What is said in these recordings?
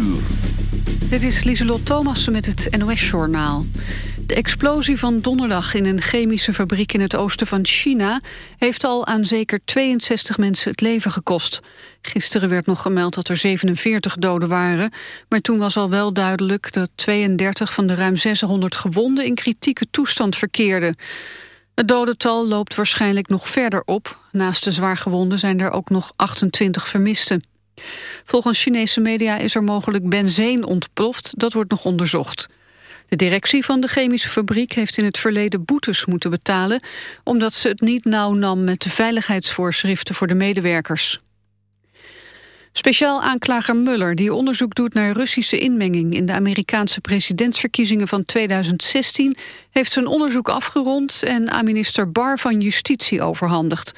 uur. Dit is Lieselot Thomassen met het NOS-journaal. De explosie van donderdag in een chemische fabriek in het oosten van China... heeft al aan zeker 62 mensen het leven gekost. Gisteren werd nog gemeld dat er 47 doden waren... maar toen was al wel duidelijk dat 32 van de ruim 600 gewonden... in kritieke toestand verkeerden. Het dodental loopt waarschijnlijk nog verder op. Naast de zwaargewonden zijn er ook nog 28 vermisten. Volgens Chinese media is er mogelijk benzeen ontploft. Dat wordt nog onderzocht. De directie van de chemische fabriek heeft in het verleden boetes moeten betalen... omdat ze het niet nauw nam met de veiligheidsvoorschriften voor de medewerkers. Speciaal aanklager Muller, die onderzoek doet naar Russische inmenging... in de Amerikaanse presidentsverkiezingen van 2016... heeft zijn onderzoek afgerond en aan minister Barr van Justitie overhandigd.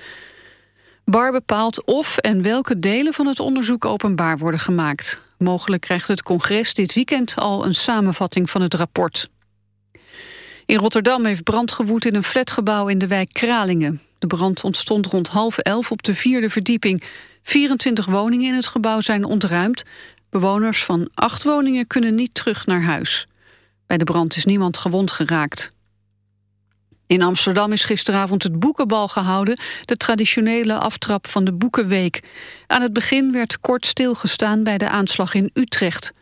Bar bepaalt of en welke delen van het onderzoek openbaar worden gemaakt. Mogelijk krijgt het congres dit weekend al een samenvatting van het rapport. In Rotterdam heeft brand gewoed in een flatgebouw in de wijk Kralingen. De brand ontstond rond half elf op de vierde verdieping. 24 woningen in het gebouw zijn ontruimd. Bewoners van acht woningen kunnen niet terug naar huis. Bij de brand is niemand gewond geraakt. In Amsterdam is gisteravond het boekenbal gehouden... de traditionele aftrap van de Boekenweek. Aan het begin werd kort stilgestaan bij de aanslag in Utrecht.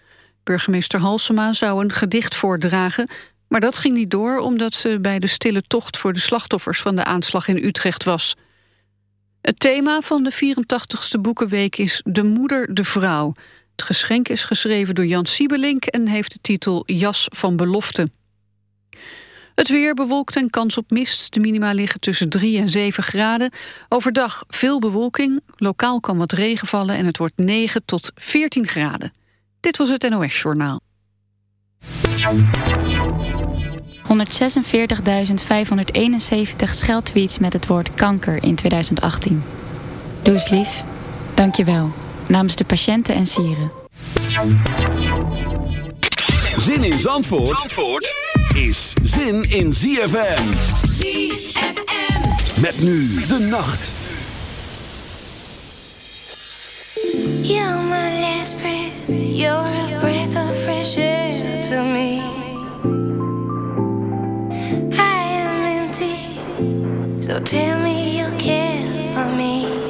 Burgemeester Halsema zou een gedicht voordragen... maar dat ging niet door omdat ze bij de stille tocht... voor de slachtoffers van de aanslag in Utrecht was. Het thema van de 84ste Boekenweek is De Moeder, de Vrouw. Het geschenk is geschreven door Jan Siebelink... en heeft de titel Jas van Belofte. Het weer bewolkt en kans op mist. De minima liggen tussen 3 en 7 graden. Overdag veel bewolking. Lokaal kan wat regen vallen en het wordt 9 tot 14 graden. Dit was het NOS Journaal. 146.571 scheldtweets met het woord kanker in 2018. Doe eens lief. Dank je wel. Namens de patiënten en sieren. Zin in Zandvoort? Zandvoort? Is zin in ZFM. ZFM. Met nu de nacht. You're my last breath. You're a breath of fresh air to me. I am empty. So tell me you care for me.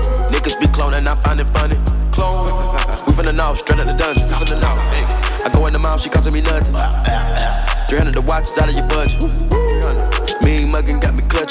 Niggas be cloning, I find it funny. Clone. We finna know, straight out the dungeon. Finna know. Hey. I go in the mouth, she costing me nothing. 300 the watch out of your budget. Mean muggin' got me clutching.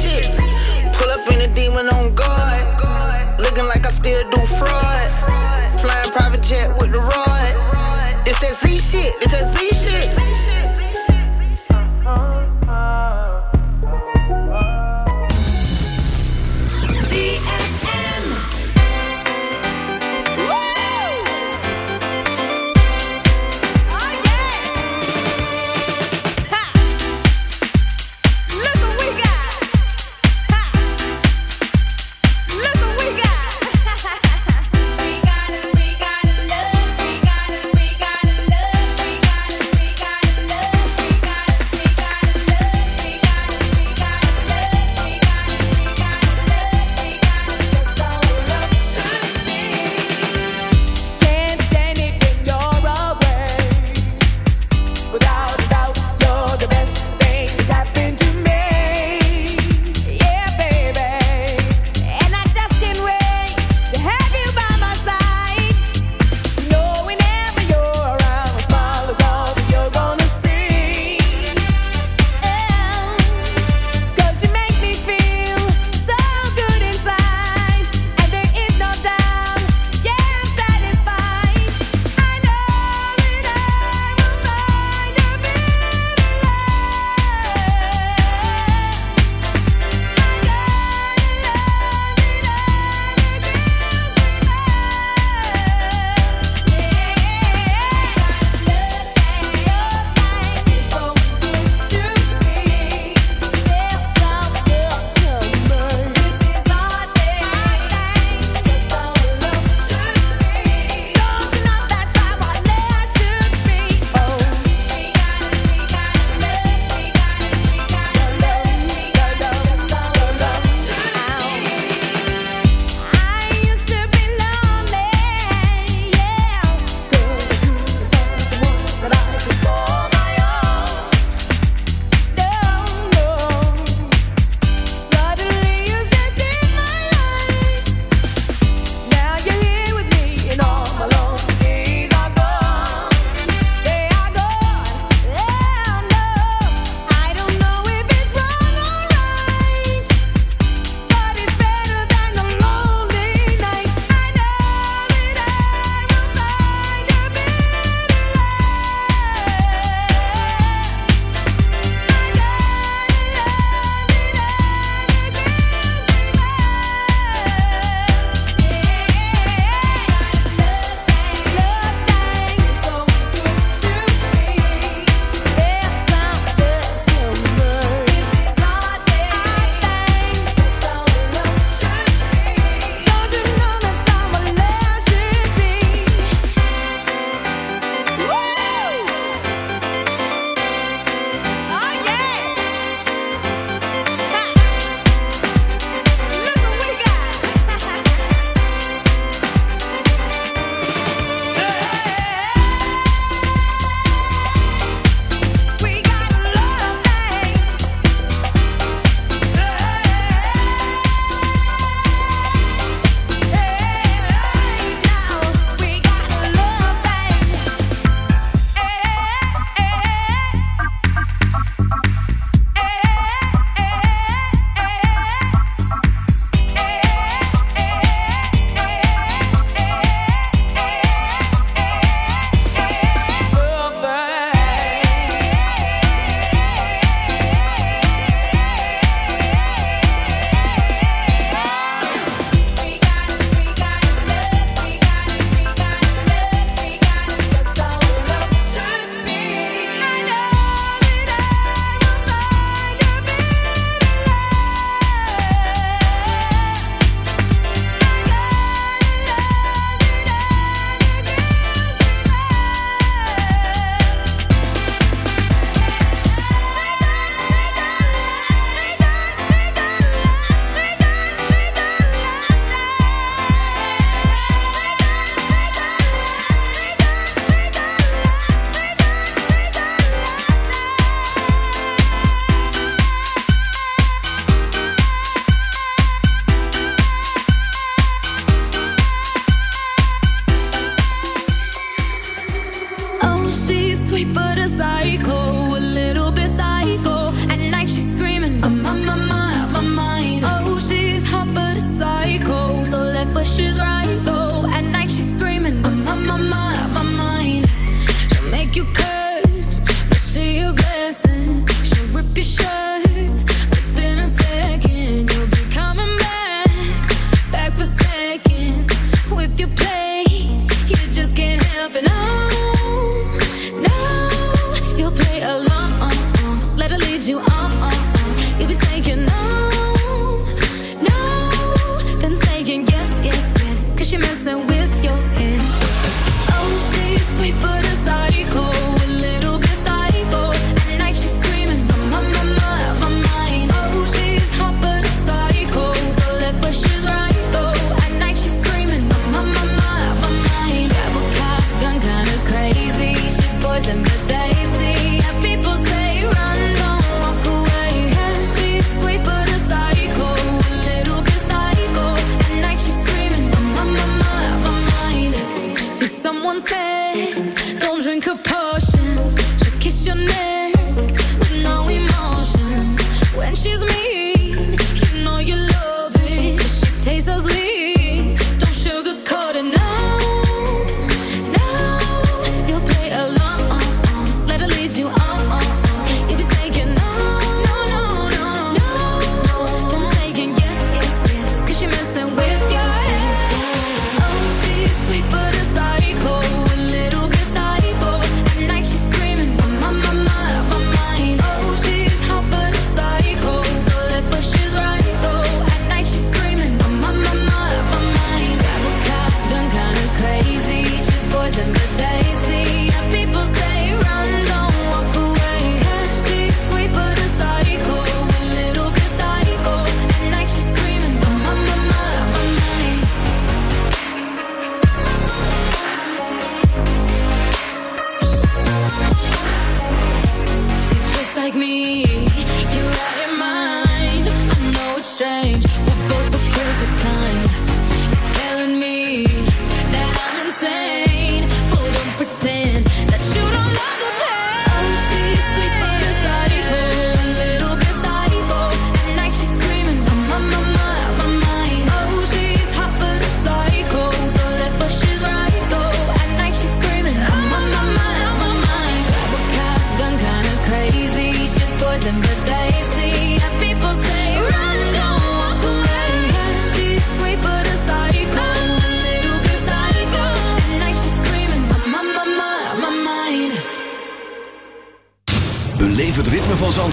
On guard. Looking like I still do fraud. Flying private jet with the rod.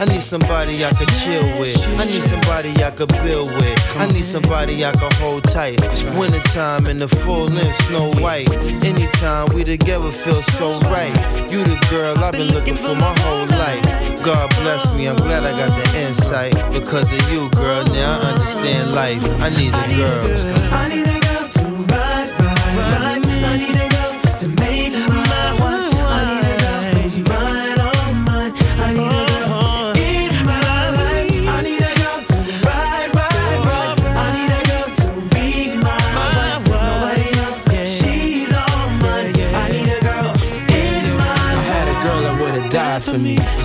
I need somebody I could chill with. I need somebody I could build with. I need somebody I could hold tight. Wintertime in the full length, Snow White. Anytime we together feel so right. You the girl I've been looking for my whole life. God bless me, I'm glad I got the insight. Because of you, girl, now I understand life. I need a girl.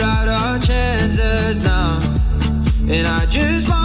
out our chances now. And I just want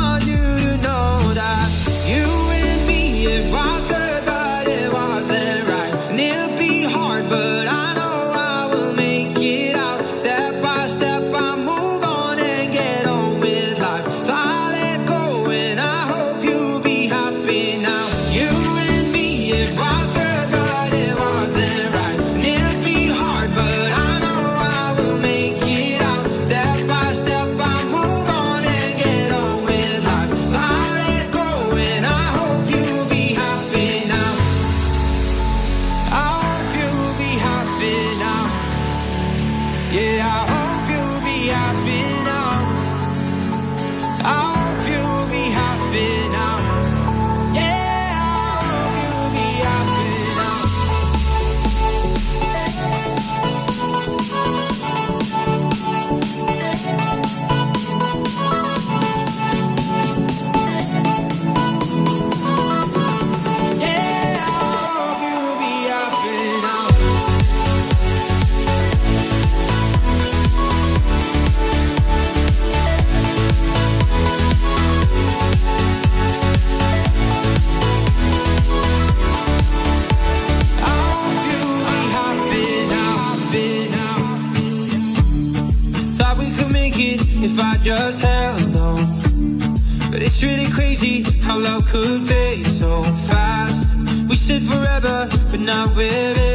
not really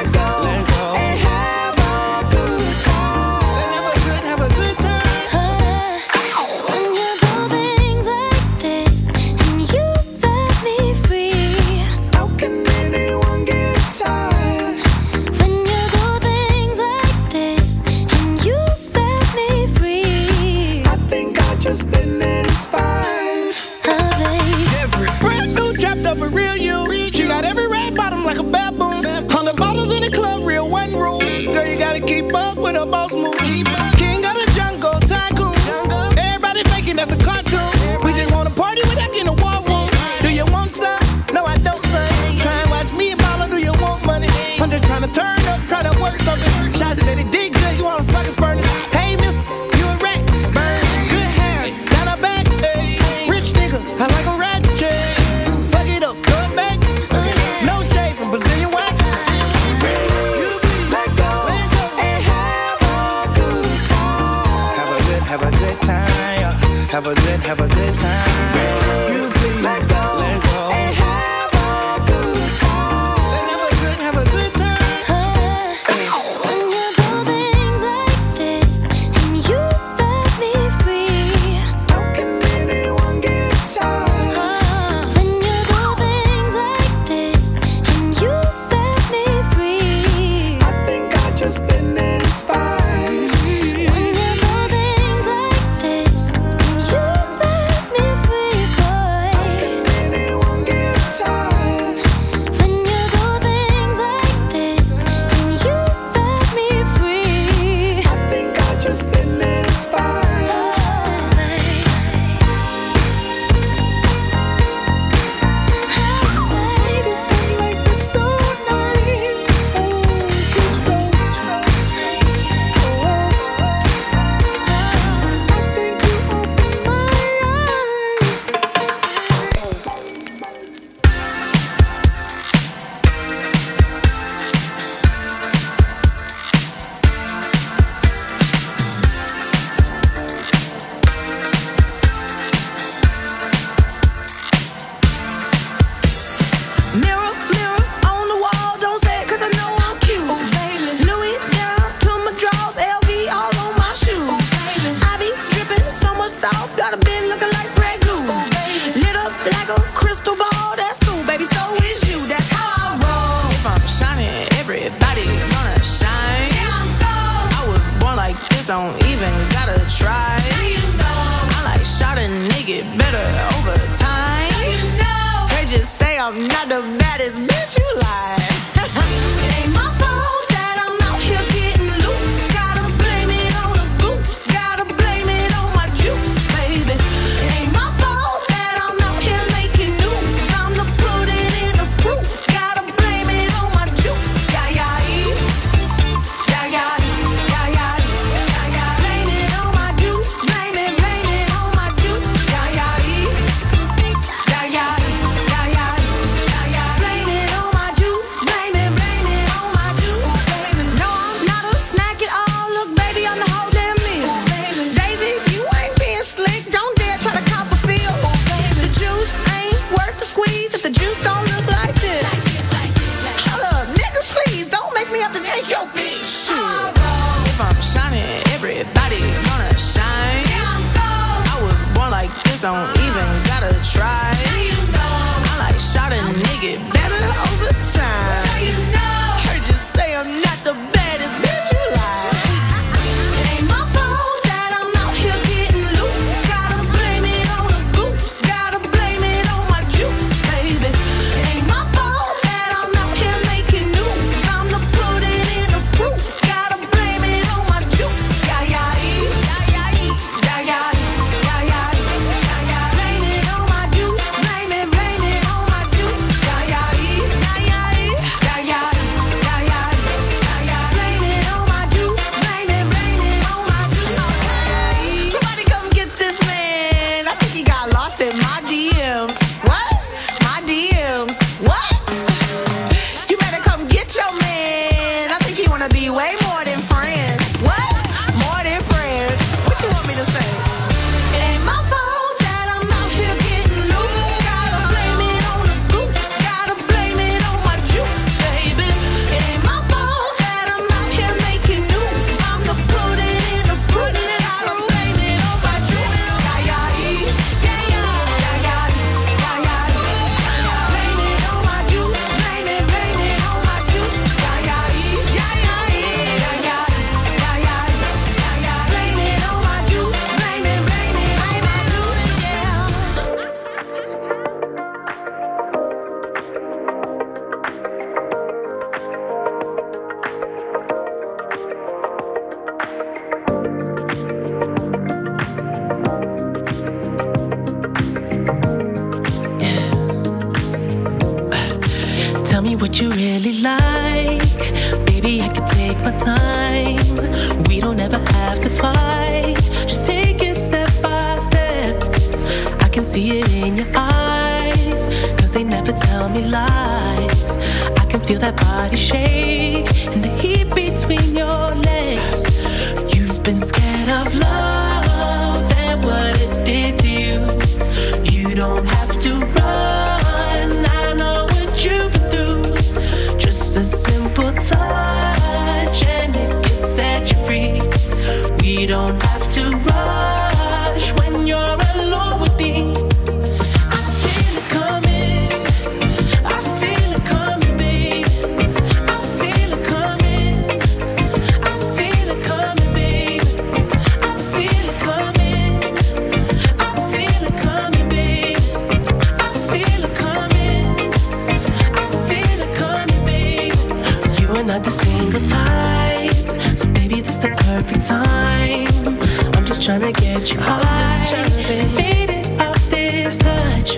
to get you high. Faded off this touch.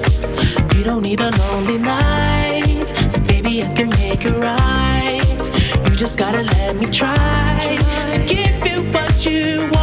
You don't need a lonely night, so baby I can make it right. You just gotta let me try to give you what you want.